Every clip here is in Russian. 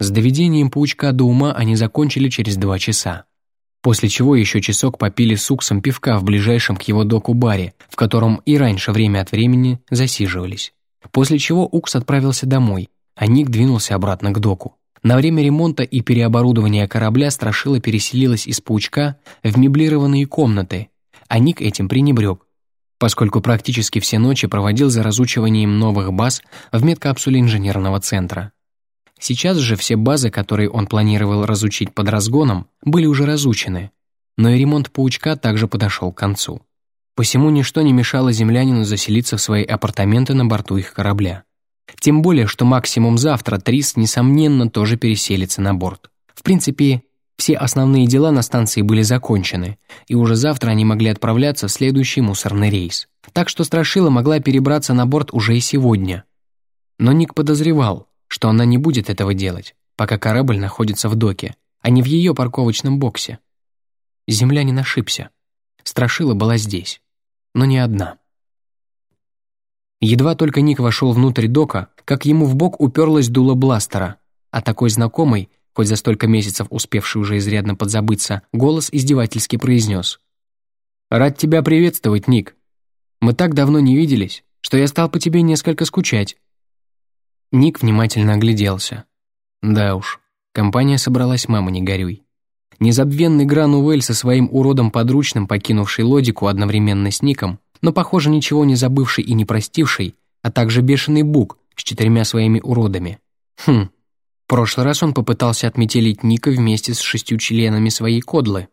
С доведением паучка до ума они закончили через два часа. После чего еще часок попили с уксом пивка в ближайшем к его доку баре, в котором и раньше время от времени засиживались. После чего Укс отправился домой, а Ник двинулся обратно к доку. На время ремонта и переоборудования корабля Страшила переселилась из паучка в меблированные комнаты, а Ник этим пренебрег, поскольку практически все ночи проводил за разучиванием новых баз в медкапсуле инженерного центра. Сейчас же все базы, которые он планировал разучить под разгоном, были уже разучены, но и ремонт паучка также подошел к концу. Посему ничто не мешало землянину заселиться в свои апартаменты на борту их корабля. Тем более, что максимум завтра Трис, несомненно, тоже переселится на борт. В принципе, все основные дела на станции были закончены, и уже завтра они могли отправляться в следующий мусорный рейс. Так что Страшила могла перебраться на борт уже и сегодня. Но Ник подозревал, что она не будет этого делать, пока корабль находится в доке, а не в ее парковочном боксе. Землянин ошибся. Страшила была здесь, но не одна. Едва только Ник вошел внутрь дока, как ему в бок уперлась дуло бластера, а такой знакомый, хоть за столько месяцев успевший уже изрядно подзабыться, голос издевательски произнес. «Рад тебя приветствовать, Ник. Мы так давно не виделись, что я стал по тебе несколько скучать. Ник внимательно огляделся. Да уж, компания собралась, мама, не горюй. Незабвенный Грануэль со своим уродом подручным, покинувший лодику одновременно с Ником, но, похоже, ничего не забывший и не простивший, а также бешеный Бук с четырьмя своими уродами. Хм, в прошлый раз он попытался отметелить Ника вместе с шестью членами своей кодлы.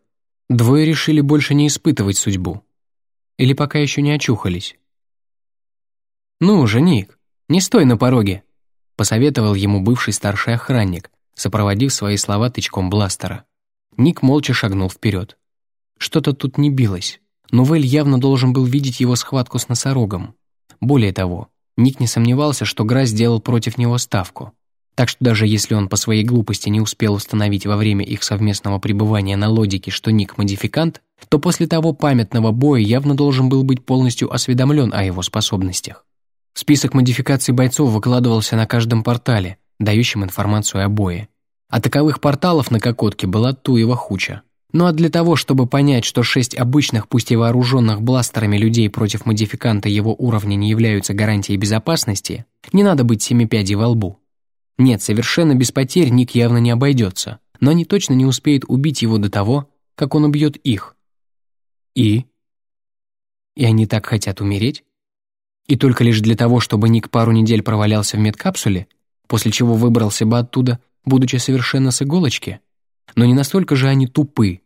Двое решили больше не испытывать судьбу. Или пока еще не очухались. «Ну уже Ник, не стой на пороге!» Посоветовал ему бывший старший охранник, сопроводив свои слова тычком бластера. Ник молча шагнул вперед. Что-то тут не билось. но явно должен был видеть его схватку с носорогом. Более того, Ник не сомневался, что Гра сделал против него ставку. Так что даже если он по своей глупости не успел установить во время их совместного пребывания на лодике, что Ник модификант, то после того памятного боя явно должен был быть полностью осведомлен о его способностях. Список модификаций бойцов выкладывался на каждом портале, дающем информацию о бое. А таковых порталов на Кокотке была туева хуча. Ну а для того, чтобы понять, что шесть обычных, пусть и вооруженных бластерами людей против модификанта его уровня не являются гарантией безопасности, не надо быть семипядей во лбу. Нет, совершенно без потерь Ник явно не обойдется, но они точно не успеют убить его до того, как он убьет их. И? И они так хотят умереть? И только лишь для того, чтобы Ник пару недель провалялся в медкапсуле, после чего выбрался бы оттуда, будучи совершенно с иголочки. Но не настолько же они тупы.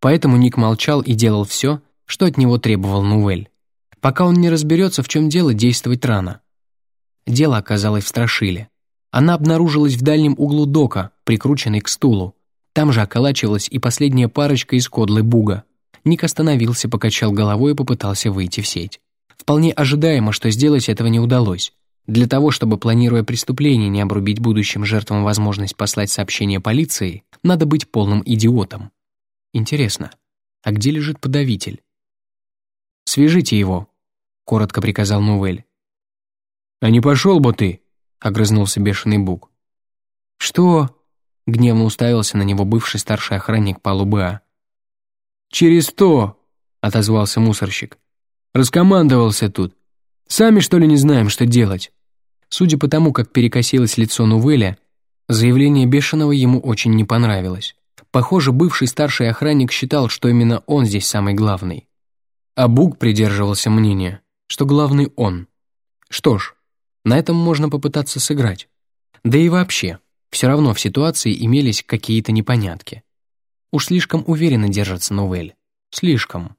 Поэтому Ник молчал и делал все, что от него требовал Нуэль. Пока он не разберется, в чем дело, действовать рано. Дело оказалось в страшиле. Она обнаружилась в дальнем углу дока, прикрученной к стулу. Там же околачивалась и последняя парочка из кодлы Буга. Ник остановился, покачал головой и попытался выйти в сеть. Вполне ожидаемо, что сделать этого не удалось. Для того, чтобы, планируя преступление, не обрубить будущим жертвам возможность послать сообщение полиции, надо быть полным идиотом. Интересно, а где лежит подавитель? «Свяжите его», — коротко приказал Нувель. «А не пошел бы ты», — огрызнулся бешеный Бук. «Что?» — гневно уставился на него бывший старший охранник палубы А. «Через то», — отозвался мусорщик. Раскомандовался тут. Сами, что ли, не знаем, что делать?» Судя по тому, как перекосилось лицо Нувеля, заявление Бешеного ему очень не понравилось. Похоже, бывший старший охранник считал, что именно он здесь самый главный. А Буг придерживался мнения, что главный он. Что ж, на этом можно попытаться сыграть. Да и вообще, все равно в ситуации имелись какие-то непонятки. Уж слишком уверенно держится Нувель. Слишком.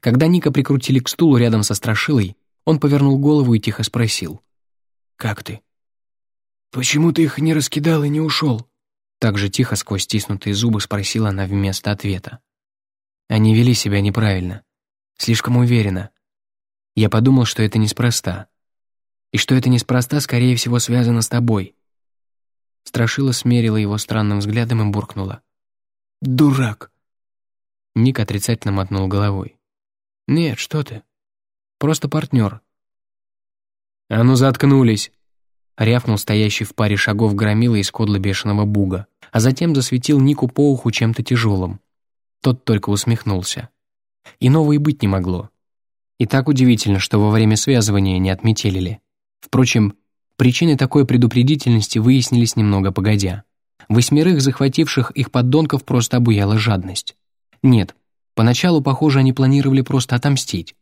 Когда Ника прикрутили к стулу рядом со Страшилой, он повернул голову и тихо спросил. «Как ты?» «Почему ты их не раскидал и не ушел?» Так же тихо сквозь стиснутые зубы спросила она вместо ответа. Они вели себя неправильно, слишком уверенно. Я подумал, что это неспроста. И что это неспроста, скорее всего, связано с тобой. Страшила смерила его странным взглядом и буркнула. «Дурак!» Ник отрицательно мотнул головой. «Нет, что ты. Просто партнер». «А ну заткнулись!» рявкнул стоящий в паре шагов громила из кодла бешеного буга, а затем засветил Нику по уху чем-то тяжелым. Тот только усмехнулся. Иного и быть не могло. И так удивительно, что во время связывания не отметелили. Впрочем, причины такой предупредительности выяснились немного погодя. Восьмерых захвативших их поддонков просто обуяла жадность. Нет, поначалу, похоже, они планировали просто отомстить.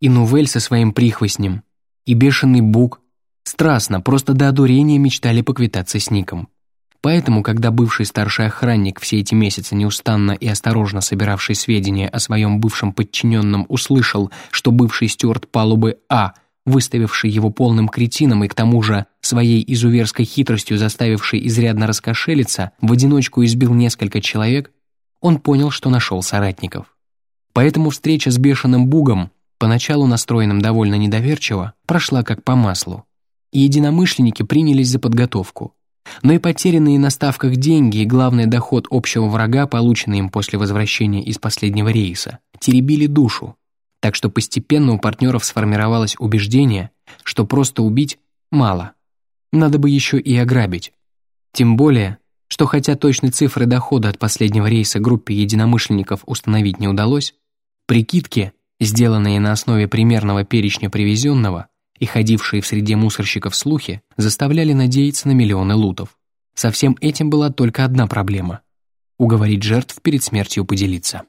И Нувель со своим прихвостнем, и бешеный Бук страстно, просто до одурения мечтали поквитаться с Ником. Поэтому, когда бывший старший охранник, все эти месяцы неустанно и осторожно собиравший сведения о своем бывшем подчиненном, услышал, что бывший стюарт палубы А, выставивший его полным кретином и к тому же своей изуверской хитростью заставивший изрядно раскошелиться, в одиночку избил несколько человек, он понял, что нашел соратников. Поэтому встреча с бешеным бугом, поначалу настроенным довольно недоверчиво, прошла как по маслу. И единомышленники принялись за подготовку – но и потерянные на ставках деньги и главный доход общего врага, полученный им после возвращения из последнего рейса, теребили душу. Так что постепенно у партнеров сформировалось убеждение, что просто убить мало. Надо бы еще и ограбить. Тем более, что хотя точной цифры дохода от последнего рейса группе единомышленников установить не удалось, прикидки, сделанные на основе примерного перечня привезенного, и ходившие в среде мусорщиков слухи заставляли надеяться на миллионы лутов. Со всем этим была только одна проблема – уговорить жертв перед смертью поделиться.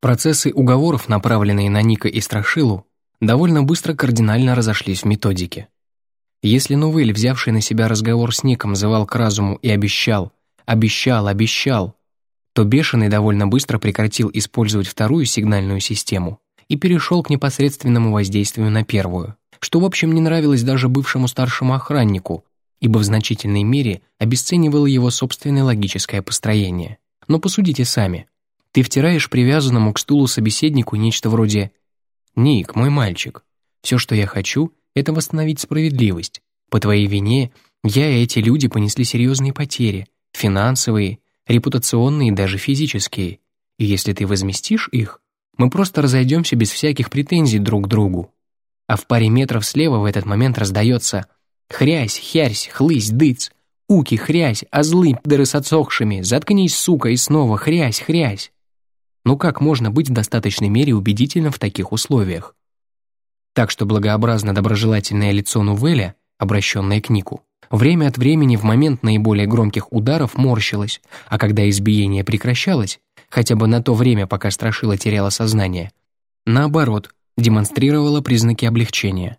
Процессы уговоров, направленные на Ника и Страшилу, довольно быстро кардинально разошлись в методике. Если Нувель, взявший на себя разговор с Ником, зывал к разуму и обещал, обещал, обещал, то Бешеный довольно быстро прекратил использовать вторую сигнальную систему и перешел к непосредственному воздействию на первую что, в общем, не нравилось даже бывшему старшему охраннику, ибо в значительной мере обесценивало его собственное логическое построение. Но посудите сами. Ты втираешь привязанному к стулу собеседнику нечто вроде «Ник, мой мальчик, все, что я хочу, это восстановить справедливость. По твоей вине я и эти люди понесли серьезные потери, финансовые, репутационные и даже физические. И если ты возместишь их, мы просто разойдемся без всяких претензий друг к другу а в паре метров слева в этот момент раздается «Хрясь, хярсь, хлысь, дыц, уки, хрясь, озлы, пидоры с отсохшими, заткнись, сука, и снова хрясь, хрясь». Ну как можно быть в достаточной мере убедительным в таких условиях? Так что благообразно доброжелательное лицо Нувеля, обращенное к Нику, время от времени в момент наиболее громких ударов морщилось, а когда избиение прекращалось, хотя бы на то время, пока Страшила теряла сознание, наоборот, демонстрировала признаки облегчения.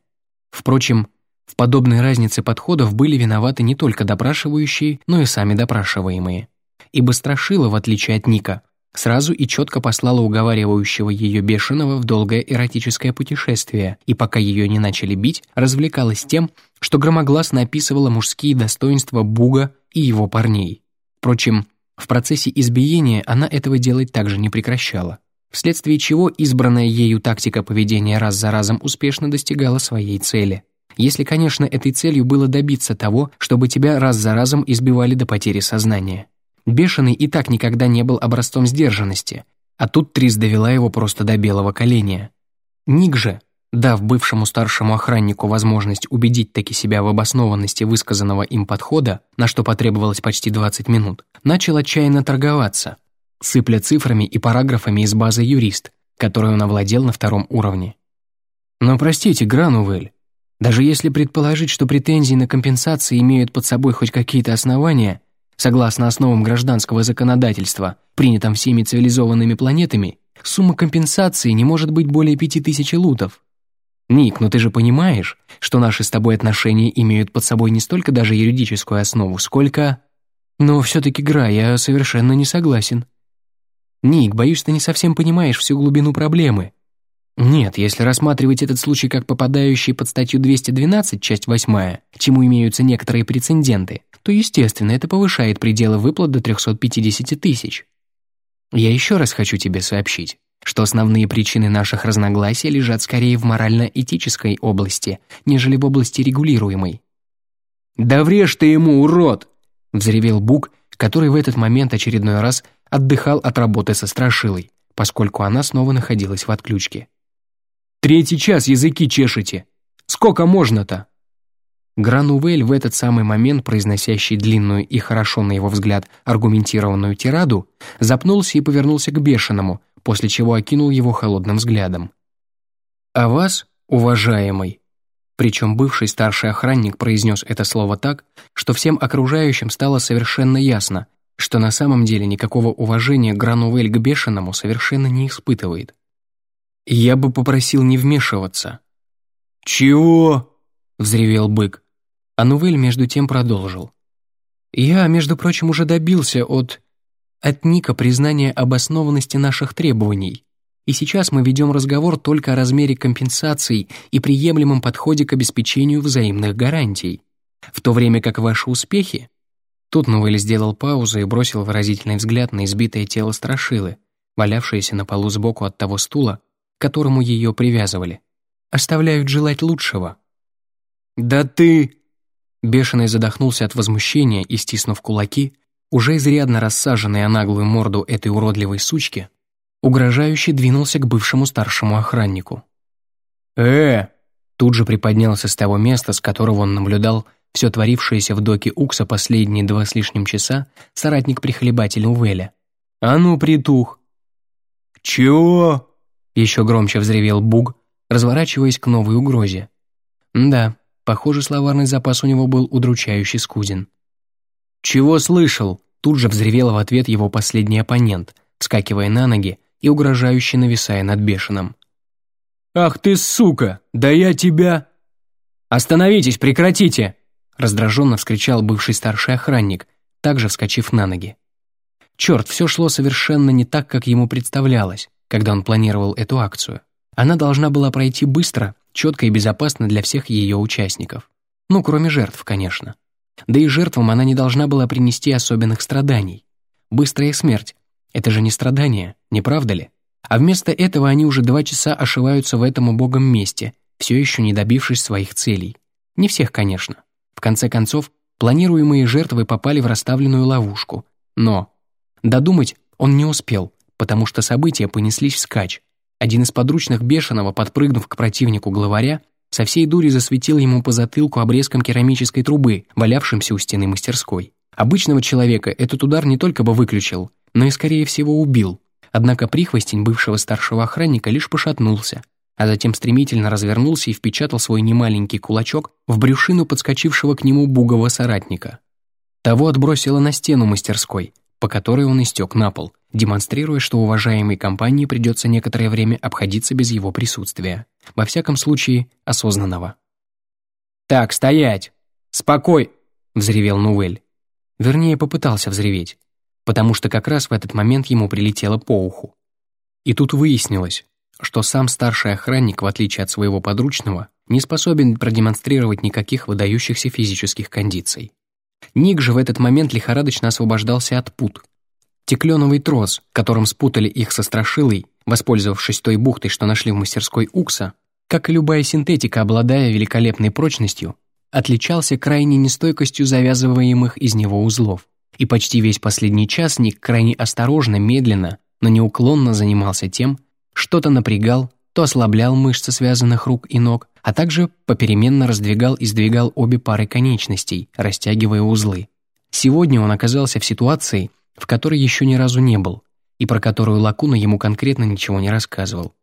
Впрочем, в подобной разнице подходов были виноваты не только допрашивающие, но и сами допрашиваемые. Ибо Страшила, в отличие от Ника, сразу и четко послала уговаривающего ее бешеного в долгое эротическое путешествие, и пока ее не начали бить, развлекалась тем, что громогласно описывала мужские достоинства Буга и его парней. Впрочем, в процессе избиения она этого делать также не прекращала вследствие чего избранная ею тактика поведения раз за разом успешно достигала своей цели. Если, конечно, этой целью было добиться того, чтобы тебя раз за разом избивали до потери сознания. Бешеный и так никогда не был образцом сдержанности, а тут Трис довела его просто до белого коленя. Ник же, дав бывшему старшему охраннику возможность убедить таки себя в обоснованности высказанного им подхода, на что потребовалось почти 20 минут, начал отчаянно торговаться, сыпля цифрами и параграфами из базы «Юрист», которой он овладел на втором уровне. Но простите, Гранувель, даже если предположить, что претензии на компенсации имеют под собой хоть какие-то основания, согласно основам гражданского законодательства, принятым всеми цивилизованными планетами, сумма компенсации не может быть более пяти тысяч лутов. Ник, но ты же понимаешь, что наши с тобой отношения имеют под собой не столько даже юридическую основу, сколько... Но все-таки, Гра, я совершенно не согласен. «Ник, боюсь, ты не совсем понимаешь всю глубину проблемы». Нет, если рассматривать этот случай как попадающий под статью 212, часть 8, чему имеются некоторые прецеденты, то, естественно, это повышает пределы выплат до 350 тысяч. Я еще раз хочу тебе сообщить, что основные причины наших разногласий лежат скорее в морально-этической области, нежели в области регулируемой. «Да врежь ты ему, урод!» — взревел Бук, который в этот момент очередной раз отдыхал от работы со страшилой, поскольку она снова находилась в отключке. «Третий час языки чешете! Сколько можно-то?» Гранувель в этот самый момент, произносящий длинную и хорошо, на его взгляд, аргументированную тираду, запнулся и повернулся к бешеному, после чего окинул его холодным взглядом. «А вас, уважаемый?» Причем бывший старший охранник произнес это слово так, что всем окружающим стало совершенно ясно, что на самом деле никакого уважения Гранувель к бешеному совершенно не испытывает. «Я бы попросил не вмешиваться». «Чего?» — взревел бык. А Нувель между тем продолжил. «Я, между прочим, уже добился от... от Ника признания обоснованности наших требований. И сейчас мы ведем разговор только о размере компенсаций и приемлемом подходе к обеспечению взаимных гарантий. В то время как ваши успехи...» Тут Нувель сделал паузу и бросил выразительный взгляд на избитое тело Страшилы, валявшееся на полу сбоку от того стула, к которому ее привязывали. «Оставляют желать лучшего». «Да ты...» Бешеный задохнулся от возмущения и, стиснув кулаки, уже изрядно рассаженный о наглую морду этой уродливой сучки, угрожающе двинулся к бывшему старшему охраннику. «Э!» Тут же приподнялся с того места, с которого он наблюдал все творившееся в доке Укса последние два с лишним часа соратник-прихлебатель Увеля. «А ну, притух!» «Чего?» Еще громче взревел Буг, разворачиваясь к новой угрозе. Да, Похоже, словарный запас у него был удручающе скуден. «Чего слышал?» Тут же взревел в ответ его последний оппонент, вскакивая на ноги и угрожающе нависая над бешеным. «Ах ты, сука! Да я тебя...» «Остановитесь, прекратите!» раздраженно вскричал бывший старший охранник, также вскочив на ноги. Черт, все шло совершенно не так, как ему представлялось, когда он планировал эту акцию. Она должна была пройти быстро четко и безопасно для всех ее участников. Ну, кроме жертв, конечно. Да и жертвам она не должна была принести особенных страданий. Быстрая смерть — это же не страдание, не правда ли? А вместо этого они уже два часа ошиваются в этом убогом месте, все еще не добившись своих целей. Не всех, конечно. В конце концов, планируемые жертвы попали в расставленную ловушку. Но додумать он не успел, потому что события понеслись вскачь, один из подручных бешеного, подпрыгнув к противнику главаря, со всей дури засветил ему по затылку обрезком керамической трубы, валявшимся у стены мастерской. Обычного человека этот удар не только бы выключил, но и, скорее всего, убил. Однако прихвостень бывшего старшего охранника лишь пошатнулся, а затем стремительно развернулся и впечатал свой немаленький кулачок в брюшину подскочившего к нему бугового соратника. Того отбросило на стену мастерской, по которой он истек на пол, демонстрируя, что уважаемой компании придется некоторое время обходиться без его присутствия, во всяком случае осознанного. «Так, стоять! Спокой!» — взревел Нувель. Вернее, попытался взреветь, потому что как раз в этот момент ему прилетело по уху. И тут выяснилось, что сам старший охранник, в отличие от своего подручного, не способен продемонстрировать никаких выдающихся физических кондиций. Ник же в этот момент лихорадочно освобождался от пут. Текленовый трос, которым спутали их со страшилой, воспользовавшись той бухтой, что нашли в мастерской Укса, как и любая синтетика, обладая великолепной прочностью, отличался крайней нестойкостью завязываемых из него узлов. И почти весь последний час Ник крайне осторожно, медленно, но неуклонно занимался тем, что-то напрягал, то ослаблял мышцы связанных рук и ног, а также попеременно раздвигал и сдвигал обе пары конечностей, растягивая узлы. Сегодня он оказался в ситуации, в которой еще ни разу не был, и про которую Лакуна ему конкретно ничего не рассказывал.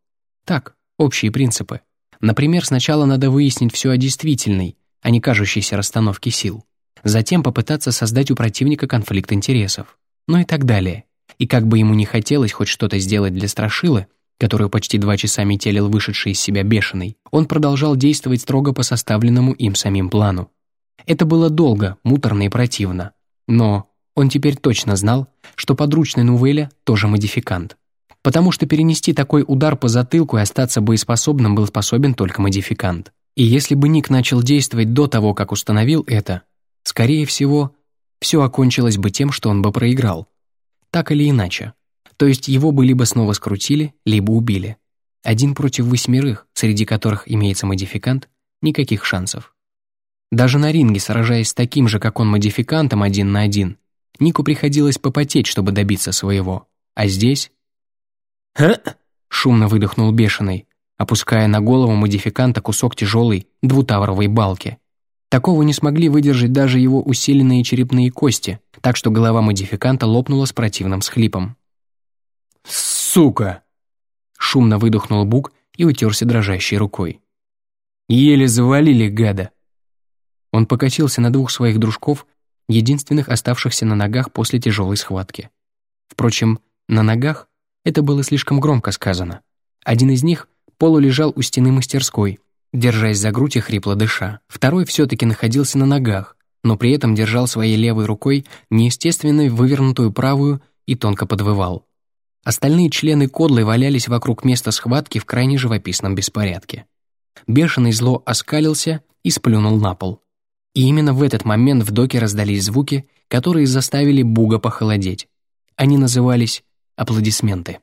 Так, общие принципы. Например, сначала надо выяснить все о действительной, а не кажущейся расстановке сил. Затем попытаться создать у противника конфликт интересов. Ну и так далее. И как бы ему не хотелось хоть что-то сделать для Страшилы, которую почти два часа метелил вышедший из себя бешеный, он продолжал действовать строго по составленному им самим плану. Это было долго, муторно и противно. Но он теперь точно знал, что подручный Нувеля тоже модификант. Потому что перенести такой удар по затылку и остаться боеспособным был способен только модификант. И если бы Ник начал действовать до того, как установил это, скорее всего, все окончилось бы тем, что он бы проиграл. Так или иначе. То есть его бы либо снова скрутили, либо убили. Один против восьмерых, среди которых имеется модификант, никаких шансов. Даже на ринге, сражаясь с таким же, как он, модификантом один на один, Нику приходилось попотеть, чтобы добиться своего. А здесь... «Ха!» — шумно выдохнул бешеный, опуская на голову модификанта кусок тяжелой двутавровой балки. Такого не смогли выдержать даже его усиленные черепные кости, так что голова модификанта лопнула с противным схлипом. «Сука!» Шумно выдохнул Бук и утерся дрожащей рукой. «Еле завалили гада!» Он покатился на двух своих дружков, единственных оставшихся на ногах после тяжелой схватки. Впрочем, на ногах это было слишком громко сказано. Один из них полулежал у стены мастерской, держась за грудь и хрипло дыша. Второй все-таки находился на ногах, но при этом держал своей левой рукой неестественно вывернутую правую и тонко подвывал. Остальные члены кодлы валялись вокруг места схватки в крайне живописном беспорядке. Бешеный зло оскалился и сплюнул на пол. И именно в этот момент в доке раздались звуки, которые заставили Буга похолодеть. Они назывались аплодисменты.